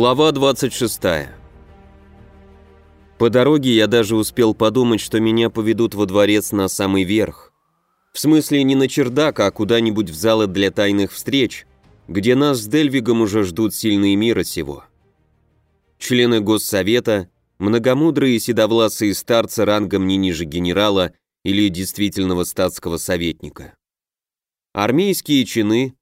Глава 26. По дороге я даже успел подумать, что меня поведут во дворец на самый верх. В смысле не на чердак, а куда-нибудь в залы для тайных встреч, где нас с Дельвигом уже ждут сильные мира сего. Члены Госсовета, многомудрые седовласые старцы рангом не ниже генерала или действительного статского советника. Армейские чины,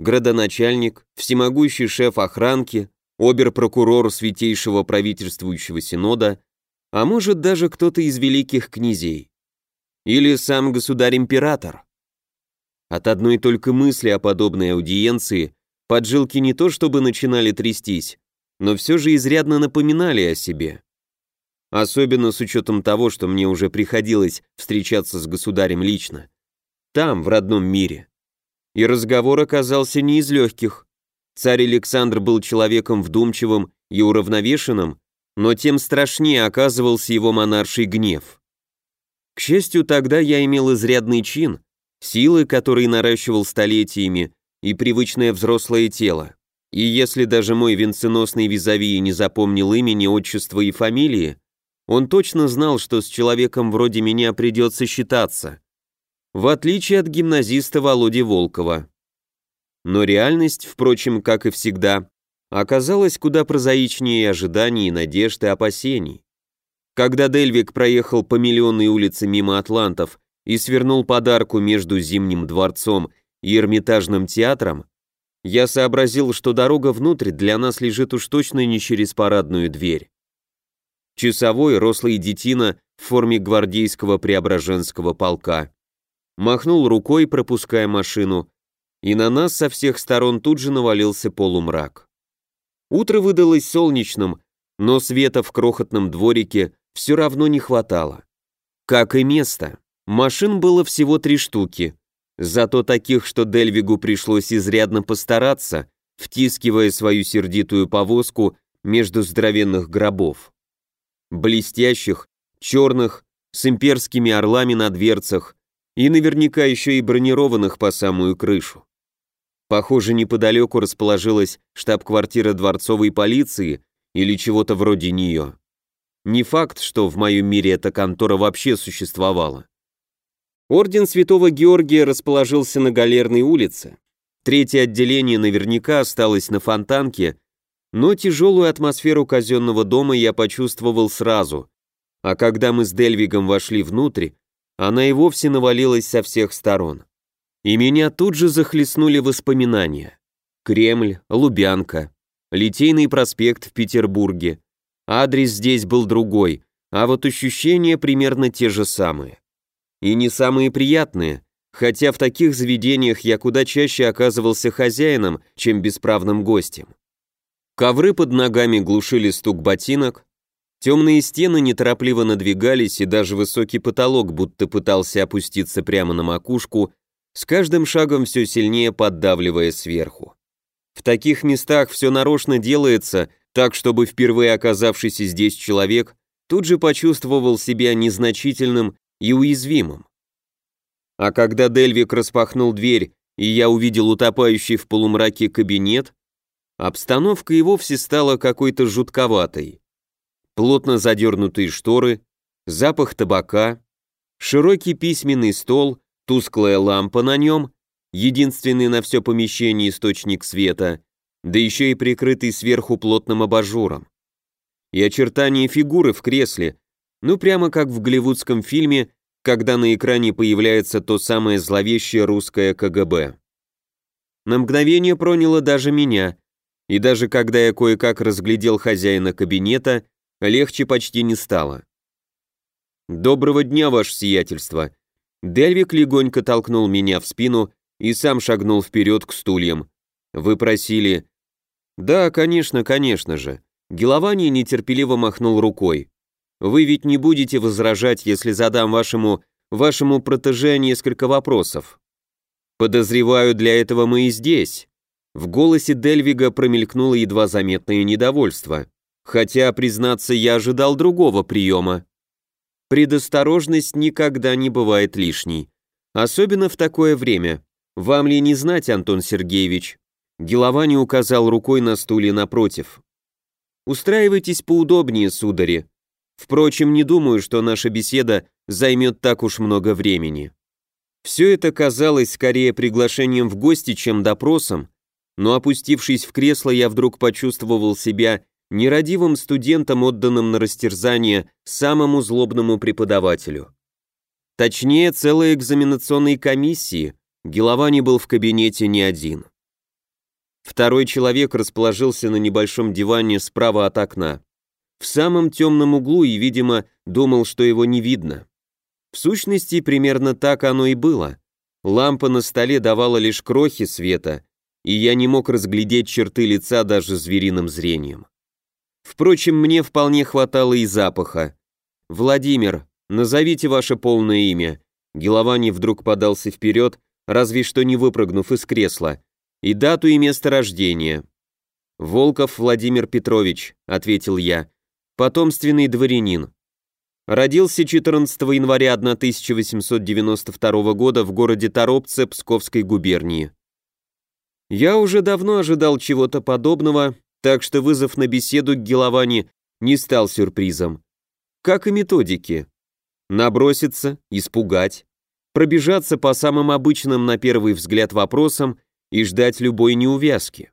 градоначальник, всемогущий шеф охранки, обер-прокурор Святейшего правительствующего синода, а может даже кто-то из великих князей. Или сам государь-император. От одной только мысли о подобной аудиенции поджилки не то чтобы начинали трястись, но все же изрядно напоминали о себе. Особенно с учетом того, что мне уже приходилось встречаться с государем лично. Там, в родном мире. И разговор оказался не из легких. Царь Александр был человеком вдумчивым и уравновешенным, но тем страшнее оказывался его монарший гнев. К счастью, тогда я имел изрядный чин, силы, которые наращивал столетиями, и привычное взрослое тело. И если даже мой венценосный визави не запомнил имени, отчества и фамилии, он точно знал, что с человеком вроде меня придется считаться. В отличие от гимназиста Володи Волкова. Но реальность, впрочем, как и всегда, оказалась куда прозаичнее ожиданий, надежд и опасений. Когда Дельвик проехал по миллионной улице мимо атлантов и свернул подарку между Зимним дворцом и Эрмитажным театром, я сообразил, что дорога внутрь для нас лежит уж точно не через парадную дверь. Часовой, рослый детина в форме гвардейского преображенского полка, махнул рукой, пропуская машину, и на нас со всех сторон тут же навалился полумрак. Утро выдалось солнечным, но света в крохотном дворике все равно не хватало. Как и места. Машин было всего три штуки, зато таких, что Дельвигу пришлось изрядно постараться, втискивая свою сердитую повозку между здоровенных гробов. Блестящих, черных, с имперскими орлами на дверцах и наверняка еще и бронированных по самую крышу. Похоже, неподалеку расположилась штаб-квартира дворцовой полиции или чего-то вроде нее. Не факт, что в моем мире эта контора вообще существовала. Орден Святого Георгия расположился на Галерной улице. Третье отделение наверняка осталось на Фонтанке, но тяжелую атмосферу казенного дома я почувствовал сразу, а когда мы с Дельвигом вошли внутрь, она и вовсе навалилась со всех сторон. И меня тут же захлестнули воспоминания. Кремль, Лубянка, Литейный проспект в Петербурге. Адрес здесь был другой, а вот ощущения примерно те же самые. И не самые приятные, хотя в таких заведениях я куда чаще оказывался хозяином, чем бесправным гостем. Ковры под ногами глушили стук ботинок, темные стены неторопливо надвигались, и даже высокий потолок будто пытался опуститься прямо на макушку, с каждым шагом все сильнее поддавливая сверху. В таких местах все нарочно делается, так чтобы впервые оказавшийся здесь человек тут же почувствовал себя незначительным и уязвимым. А когда Дельвик распахнул дверь, и я увидел утопающий в полумраке кабинет, обстановка и вовсе стала какой-то жутковатой. Плотно задернутые шторы, запах табака, широкий письменный стол Тусклая лампа на нем, единственный на все помещение источник света, да еще и прикрытый сверху плотным абажуром. И очертания фигуры в кресле, ну прямо как в голливудском фильме, когда на экране появляется то самое зловещее русское КГБ. На мгновение проняло даже меня, и даже когда я кое-как разглядел хозяина кабинета, легче почти не стало. «Доброго дня, ваше сиятельство», Дельвик легонько толкнул меня в спину и сам шагнул вперед к стульям. «Вы просили...» «Да, конечно, конечно же». Геловани нетерпеливо махнул рукой. «Вы ведь не будете возражать, если задам вашему... вашему протеже несколько вопросов?» «Подозреваю, для этого мы и здесь». В голосе Дельвига промелькнуло едва заметное недовольство. Хотя, признаться, я ожидал другого приема. Предосторожность никогда не бывает лишней. Особенно в такое время. Вам ли не знать, Антон Сергеевич? Геловани указал рукой на стуле напротив. Устраивайтесь поудобнее, судари. Впрочем, не думаю, что наша беседа займет так уж много времени. Все это казалось скорее приглашением в гости, чем допросом, но опустившись в кресло, я вдруг почувствовал себя нерадивым студентом, отданным на растерзание самому злобному преподавателю. Точнее, целой экзаменационной комиссии, Геловани был в кабинете не один. Второй человек расположился на небольшом диване справа от окна. В самом темном углу и, видимо, думал, что его не видно. В сущности, примерно так оно и было. Лампа на столе давала лишь крохи света, и я не мог разглядеть черты лица даже звериным зрением. Впрочем, мне вполне хватало и запаха. «Владимир, назовите ваше полное имя». Геловани вдруг подался вперед, разве что не выпрыгнув из кресла, и дату и место рождения. «Волков Владимир Петрович», — ответил я, — «потомственный дворянин. Родился 14 января 1892 года в городе Торопце Псковской губернии. Я уже давно ожидал чего-то подобного, так что вызов на беседу к Геловани не стал сюрпризом. Как и методики. Наброситься, испугать, пробежаться по самым обычным на первый взгляд вопросам и ждать любой неувязки.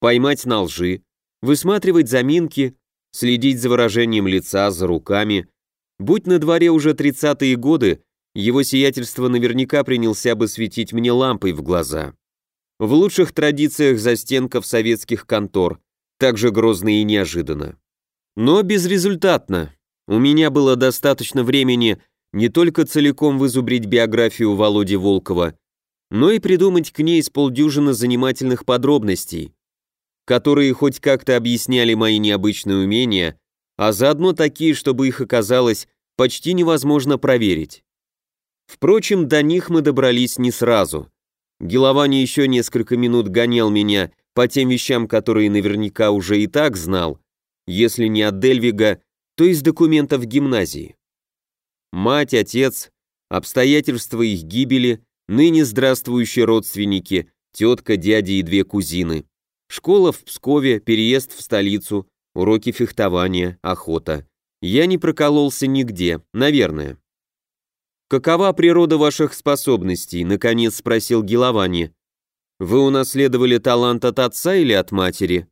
Поймать на лжи, высматривать заминки, следить за выражением лица, за руками. Будь на дворе уже тридцатые годы, его сиятельство наверняка принялся бы светить мне лампой в глаза в лучших традициях застенков советских контор, также грозно и неожиданно. Но безрезультатно. У меня было достаточно времени не только целиком вызубрить биографию Володи Волкова, но и придумать к ней с полдюжины занимательных подробностей, которые хоть как-то объясняли мои необычные умения, а заодно такие, чтобы их оказалось почти невозможно проверить. Впрочем, до них мы добрались не сразу. Геловани еще несколько минут гонял меня по тем вещам, которые наверняка уже и так знал, если не от Дельвига, то из документов гимназии. Мать, отец, обстоятельства их гибели, ныне здравствующие родственники, тетка, дядя и две кузины. Школа в Пскове, переезд в столицу, уроки фехтования, охота. Я не прокололся нигде, наверное. «Какова природа ваших способностей?» — наконец спросил Геловани. «Вы унаследовали талант от отца или от матери?»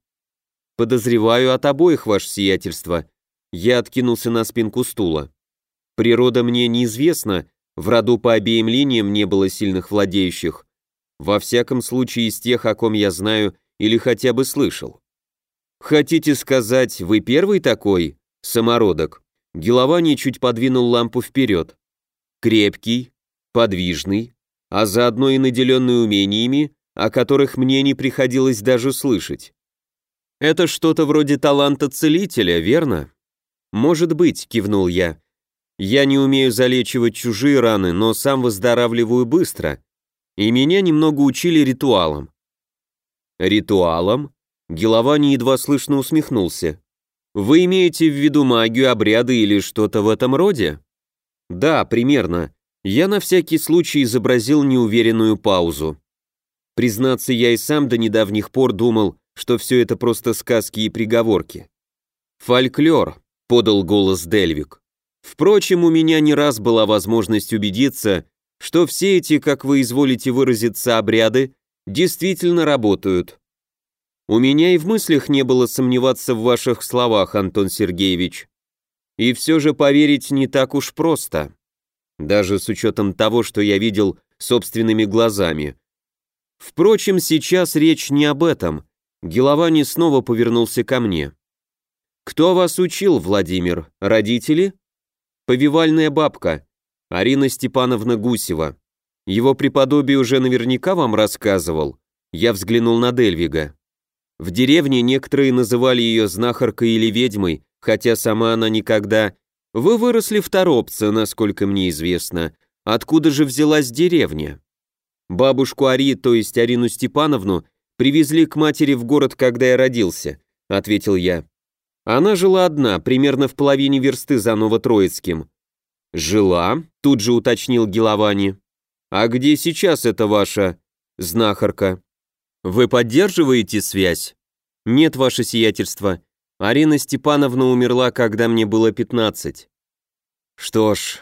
«Подозреваю от обоих, ваше сиятельство». Я откинулся на спинку стула. «Природа мне неизвестна, в роду по обеим линиям не было сильных владеющих. Во всяком случае из тех, о ком я знаю или хотя бы слышал». «Хотите сказать, вы первый такой?» «Самородок». Геловани чуть подвинул лампу вперед крепкий, подвижный, а заодно и наделенный умениями, о которых мне не приходилось даже слышать. Это что-то вроде таланта целителя, верно? Может быть, кивнул я. Я не умею залечивать чужие раны, но сам выздоравливаю быстро, и меня немного учили ритуалам. Ритуалам? Геловани едва слышно усмехнулся. Вы имеете в виду магию, обряды или что-то в этом роде? Да, примерно. Я на всякий случай изобразил неуверенную паузу. Признаться, я и сам до недавних пор думал, что все это просто сказки и приговорки. «Фольклор», — подал голос Дельвик. «Впрочем, у меня не раз была возможность убедиться, что все эти, как вы изволите выразиться, обряды действительно работают. У меня и в мыслях не было сомневаться в ваших словах, Антон Сергеевич. И все же поверить не так уж просто. Даже с учетом того, что я видел собственными глазами. Впрочем, сейчас речь не об этом. Геловани снова повернулся ко мне. «Кто вас учил, Владимир? Родители?» «Повивальная бабка, Арина Степановна Гусева. Его преподобие уже наверняка вам рассказывал». Я взглянул на Дельвига. В деревне некоторые называли ее знахаркой или ведьмой, хотя сама она никогда... Вы выросли в Торопце, насколько мне известно. Откуда же взялась деревня? Бабушку Ари, то есть Арину Степановну, привезли к матери в город, когда я родился, ответил я. Она жила одна, примерно в половине версты за Новотроицким. Жила, тут же уточнил Геловани. А где сейчас эта ваша знахарка? Вы поддерживаете связь? Нет, ваше сиятельство. Арина Степановна умерла, когда мне было 15. Что ж,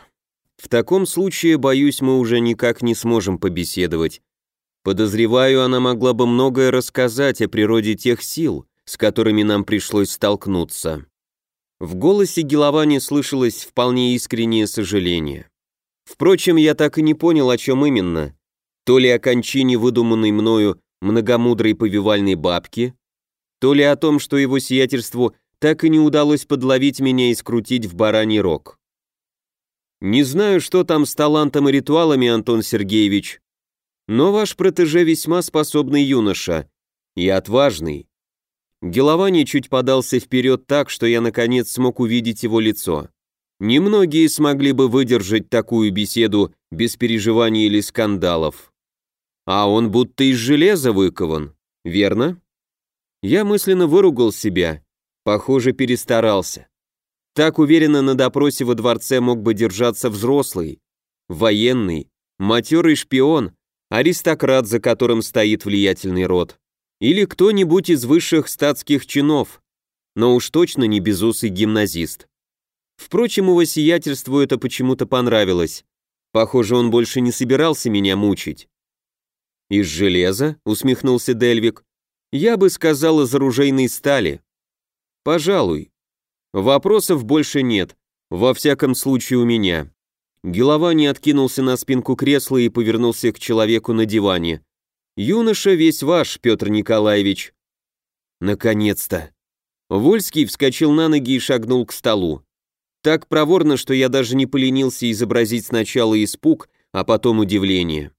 в таком случае, боюсь, мы уже никак не сможем побеседовать. Подозреваю, она могла бы многое рассказать о природе тех сил, с которыми нам пришлось столкнуться. В голосе Геловани слышалось вполне искреннее сожаление. Впрочем, я так и не понял, о чем именно. То ли о кончине выдуманной мною многомудрой повивальной бабки, то ли о том, что его сиятельству так и не удалось подловить меня и скрутить в бараний рог. Не знаю, что там с талантом и ритуалами, Антон Сергеевич, но ваш протеже весьма способный юноша и отважный. Геловани чуть подался вперед так, что я наконец смог увидеть его лицо. Немногие смогли бы выдержать такую беседу без переживаний или скандалов. А он будто из железа выкован, верно? Я мысленно выругал себя. Похоже, перестарался. Так уверенно на допросе во дворце мог бы держаться взрослый, военный, матерый шпион, аристократ, за которым стоит влиятельный род, или кто-нибудь из высших статских чинов, но уж точно не безусый гимназист. Впрочем, его сиятельству это почему-то понравилось. Похоже, он больше не собирался меня мучить. «Из железа?» — усмехнулся Дельвик. Я бы сказал из оружейной стали. Пожалуй. Вопросов больше нет, во всяком случае у меня. Геловани откинулся на спинку кресла и повернулся к человеку на диване. «Юноша весь ваш, Петр Николаевич». «Наконец-то!» Вольский вскочил на ноги и шагнул к столу. Так проворно, что я даже не поленился изобразить сначала испуг, а потом удивление.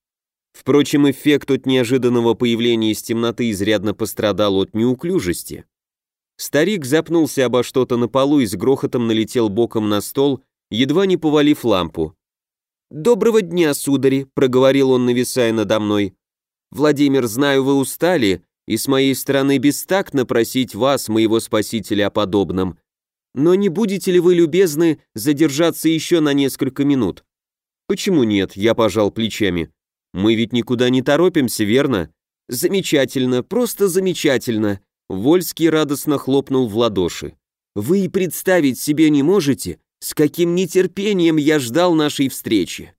Впрочем, эффект от неожиданного появления из темноты изрядно пострадал от неуклюжести. Старик запнулся обо что-то на полу и с грохотом налетел боком на стол, едва не повалив лампу. «Доброго дня, судари», — проговорил он, нависая надо мной. «Владимир, знаю, вы устали, и с моей стороны бестактно просить вас, моего спасителя, о подобном. Но не будете ли вы любезны задержаться еще на несколько минут?» «Почему нет?» — я пожал плечами. Мы ведь никуда не торопимся, верно? Замечательно, просто замечательно. Вольский радостно хлопнул в ладоши. Вы и представить себе не можете, с каким нетерпением я ждал нашей встречи.